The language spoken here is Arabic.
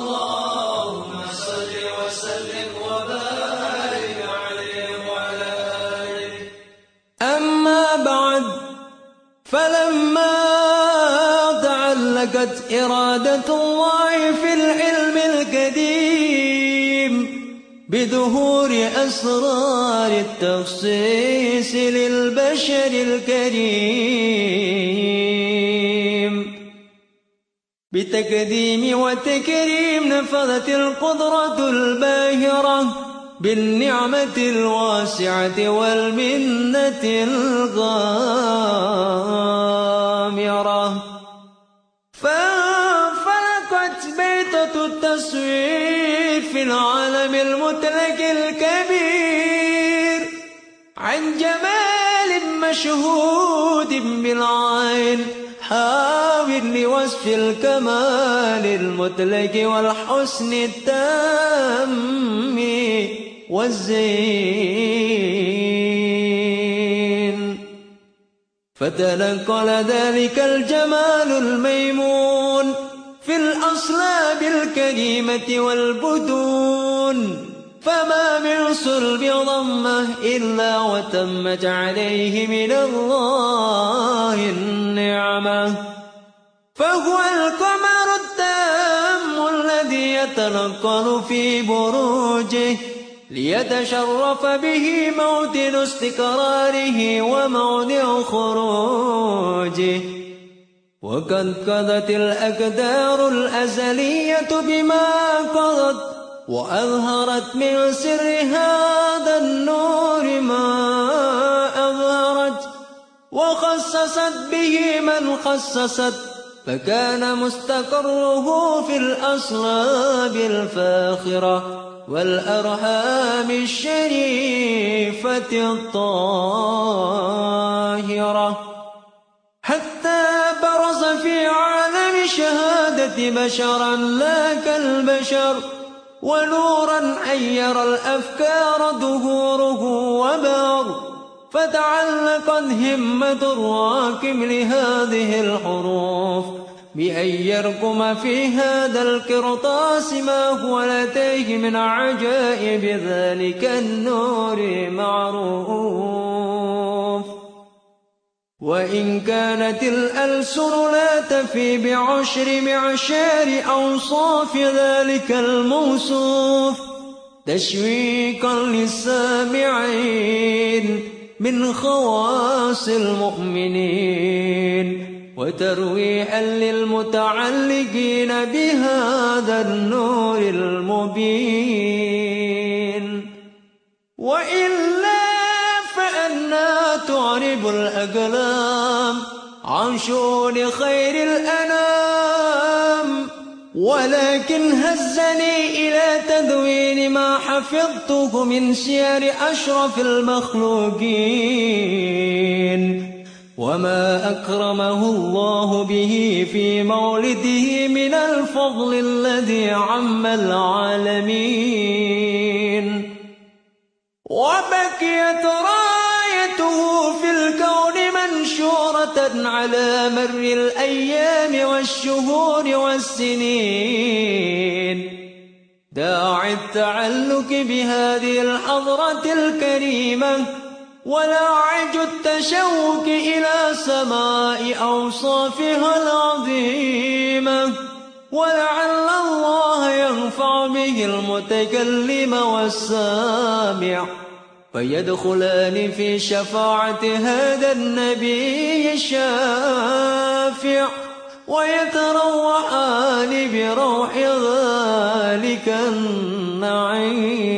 اللهم صل وسلم وبارك عليه وعلى آله. أما بعد فلما تعلقت إرادة الله في العلم القديم بظهور أسرار التخصيص للبشر الكريم بتقديم وتكريم نفذت القدرة الباهرة بالنعمة الواسعة والمنة الغامرة. فانفلقت بيتة التصوير في العالم المطلق الكبير عن جمال مشهود بالعين حاول لوصف الكمال المطلق والحسن التام والزين. فتنقل ذلك الجمال الميمون في الأصلاب الكريمة والبدون. فما من صلب ضمه إلا وتمت عليه من الله النعمة. فهو القمر التام الذي يتنقل في بروجه ليتشرف به موطن استقراره وموضع خروجه. وقد قضت الأقدار الأزلية بما قضت وأظهرت من سر هذا النور ما أظهرت وخصصت به من خصصت فكان مستقره في الأصلاب الفاخرة والأرحام الشريفة الطاهرة. حتى برز في عالم شهادة بشرا لا كالبشر. ونورا حير الأفكار ظهوره وبار. فتعلقت همة الراكم لهذه الحروف. بأن يرقم في هذا القرطاس ما هو لديه من عجائب ذلك النور معروف. وإن كانت الألسن لا تفي بعشر معشار أوصاف ذلك الموصوف تشويقا للسامعين من خواص المؤمنين وترويحا للمتعلقين بهذا النور المبين. فأنا تعرب الأقلام عن شؤون خير الأنام. ولكن هزني إلى تدوين ما حفظته من سير أشرف المخلوقين. وما أكرمه الله به في مولده من الفضل الذي عم العالمين. وبكيت رايته على مر الأيام والشهور والسنين. داعي التعلق بهذه الحضرة الكريمة ولاعج التشوق إلى سماء أوصافها العظيمة. ولعل الله ينفع به المتكلم والسامع. فيدخلان في شفاعة هذا النبي الشافع ويتروحان بروح ذلك النعيم.